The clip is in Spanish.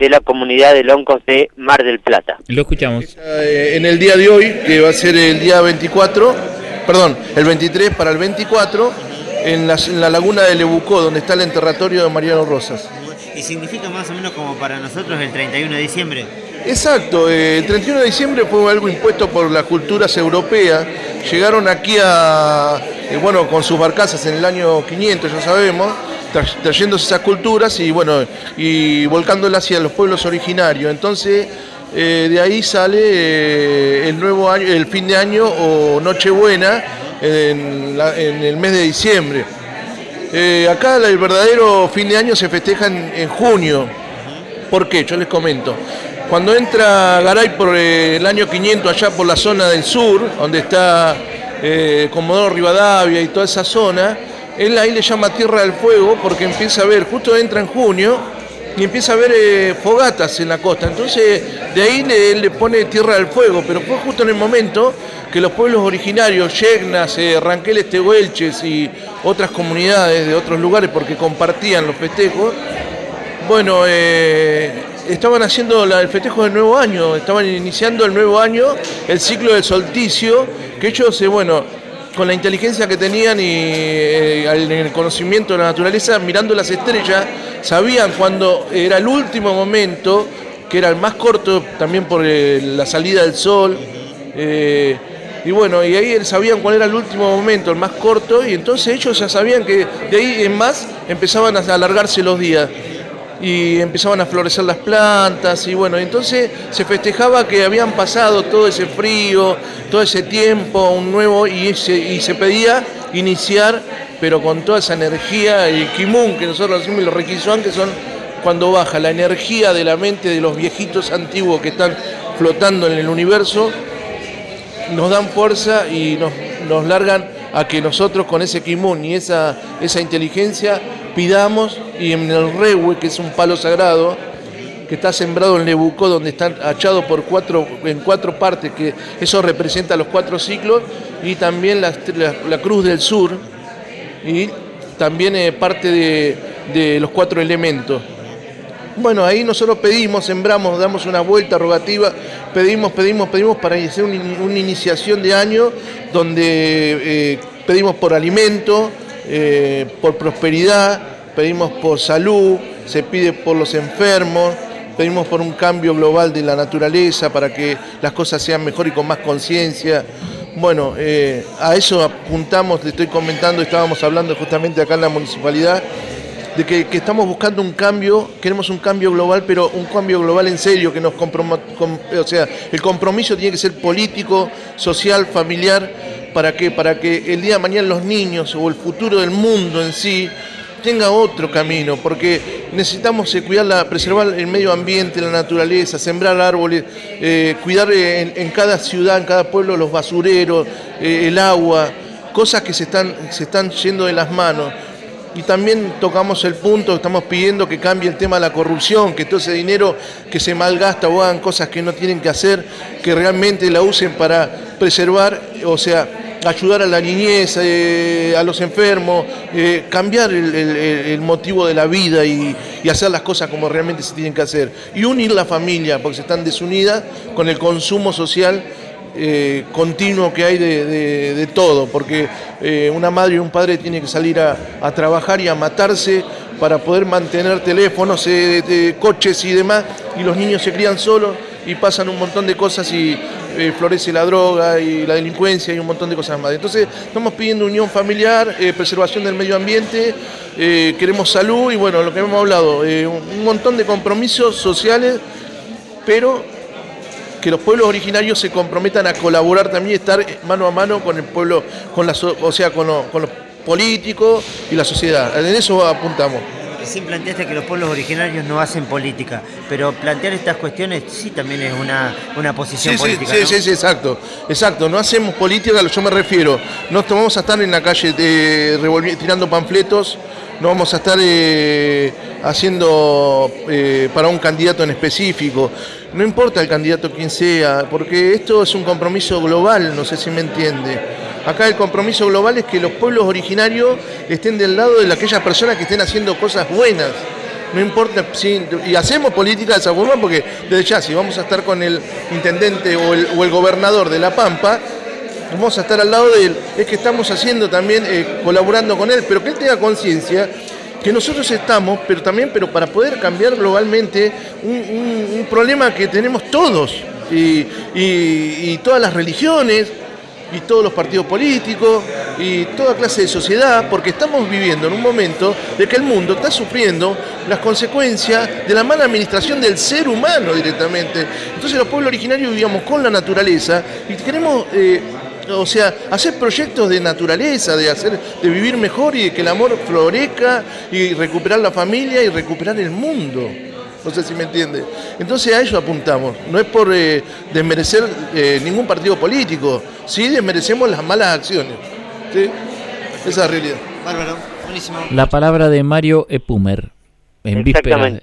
de la comunidad de Loncos de Mar del Plata. Lo escuchamos. Eh, en el día de hoy, que va a ser el día 24, perdón, el 23 para el 24, en la, en la laguna de Lebucó, donde está el enterratorio de Mariano Rosas. ¿Y significa más o menos como para nosotros el 31 de diciembre? Exacto, eh, el 31 de diciembre fue algo impuesto por las culturas europeas. Llegaron aquí a, eh, bueno, con sus barcazas en el año 500, ya sabemos, trayéndose esas culturas y, bueno, y volcándolas hacia los pueblos originarios. Entonces, eh, de ahí sale eh, el nuevo año, el fin de año o Nochebuena en, el mes de diciembre. Eh, acá el verdadero fin de año se festeja en, en junio. ¿Por qué? Yo les comento. Cuando entra Garay por el año 500 allá por la zona del sur, donde está Comodoro Rivadavia y toda esa zona, él ahí le llama Tierra del Fuego porque empieza a ver, justo entra en junio y empieza a ver eh, fogatas en la costa. Entonces de ahí le, le pone Tierra del Fuego, pero fue justo en el momento que los pueblos originarios, Yegnas, eh, Ranqueles Tehuelches y otras comunidades de otros lugares porque compartían los festejos, bueno, eh, estaban haciendo el festejo del nuevo año, estaban iniciando el nuevo año, el ciclo del solsticio, que ellos, eh, bueno, con la inteligencia que tenían y eh, el, conocimiento de la naturaleza, mirando las estrellas, sabían cuando era el último momento, que era el más corto también por eh, la salida del sol. eh, y bueno, y ahí sabían cuál era el último momento, el más corto, y entonces ellos ya sabían que de ahí en más empezaban a alargarse los días y empezaban a florecer las plantas y bueno, entonces se festejaba que habían pasado todo ese frío, todo ese tiempo, un nuevo y se, y se pedía iniciar, pero con toda esa energía, el kimun que nosotros decimos los requisuan que son cuando baja la energía de la mente de los viejitos antiguos que están flotando en el universo, nos dan fuerza y nos, nos largan a que nosotros con ese kimun y esa, esa inteligencia pidamos y en el rewe, que es un palo sagrado, que está sembrado en Lebucó, donde está achado por cuatro, en cuatro partes, que eso representa los cuatro ciclos, y también la, cruz del sur, y también eh, parte de, los cuatro elementos. Bueno, ahí nosotros pedimos, sembramos, damos una vuelta rogativa, pedimos, pedimos, pedimos para hacer una iniciación de año donde eh, pedimos por alimento, eh, por prosperidad, pedimos por salud, se pide por los enfermos, pedimos por un cambio global de la naturaleza para que las cosas sean mejor y con más conciencia. Bueno, eh, a eso apuntamos, te estoy comentando, estábamos hablando justamente acá en la municipalidad, de que, estamos buscando un cambio, queremos un cambio global, pero un cambio global en serio, que nos com- o sea, el compromiso tiene que ser político, social, familiar, para que, para que el día de mañana los niños o el futuro del mundo en sí tenga otro camino, porque necesitamos eh, cuidar preservar el medio ambiente, la naturaleza, sembrar árboles, eh, cuidar eh, en, cada ciudad, en cada pueblo los basureros, el agua, cosas que se están, se están yendo de las manos. Y también tocamos el punto, estamos pidiendo que cambie el tema de la corrupción, que todo ese dinero que se malgasta o hagan cosas que no tienen que hacer, que realmente la usen para preservar, o sea, ayudar a la niñez, eh, a los enfermos, eh, cambiar el, motivo de la vida y, y hacer las cosas como realmente se tienen que hacer. Y unir la familia, porque se están desunidas con el consumo social eh, continuo que hay de, de- todo, porque eh, una madre y un padre tienen que salir a, a trabajar y a matarse para poder mantener teléfonos, eh, coches y demás, y los niños se crían solos y pasan un montón de cosas y florece la droga y la delincuencia y un montón de cosas más. Entonces estamos pidiendo unión familiar, preservación del medio ambiente, queremos salud y bueno, lo que hemos hablado, un montón de compromisos sociales, pero que los pueblos originarios se comprometan a colaborar también y estar mano a mano con el pueblo, con la, o sea, con, lo- con los políticos y la sociedad. En eso apuntamos. Recién planteaste que los pueblos originarios no hacen política, pero plantear estas cuestiones sí también es una, una posición Sí, política. sí, ¿no? sí, sí, exacto, exacto. No hacemos política, a lo que yo me refiero. No vamos a estar en la calle eh, tirando panfletos, no vamos a estar eh, haciendo eh, para un candidato en específico. No importa el candidato quien sea, porque esto es un compromiso global, no sé si me entiende. Acá el compromiso global es que los pueblos originarios estén del lado de aquellas personas que estén haciendo cosas buenas. no importa, si, y hacemos política de esa forma porque desde ya, si vamos a estar con el intendente o el, gobernador de La Pampa, vamos a estar al lado de él, es que estamos haciendo también, eh, colaborando con él, pero que él tenga conciencia que nosotros estamos, pero también, pero para poder cambiar globalmente un, problema que tenemos todos, y, y- y todas las religiones, y todos los partidos políticos, y toda clase de sociedad, porque estamos viviendo en un momento de que el mundo está sufriendo las consecuencias de la mala administración del ser humano directamente. Entonces los pueblos originarios vivíamos con la naturaleza y queremos... eh, o sea, hacer proyectos de naturaleza, de hacer, de vivir mejor y de que el amor florezca y recuperar la familia y recuperar el mundo. No sé si me entiende. Entonces a eso apuntamos. No es por eh, desmerecer eh, ningún partido político. Sí desmerecemos las malas acciones. ¿Sí? Esa es la realidad. Bárbaro, buenísimo. La palabra de Mario Epumer. En vísperas.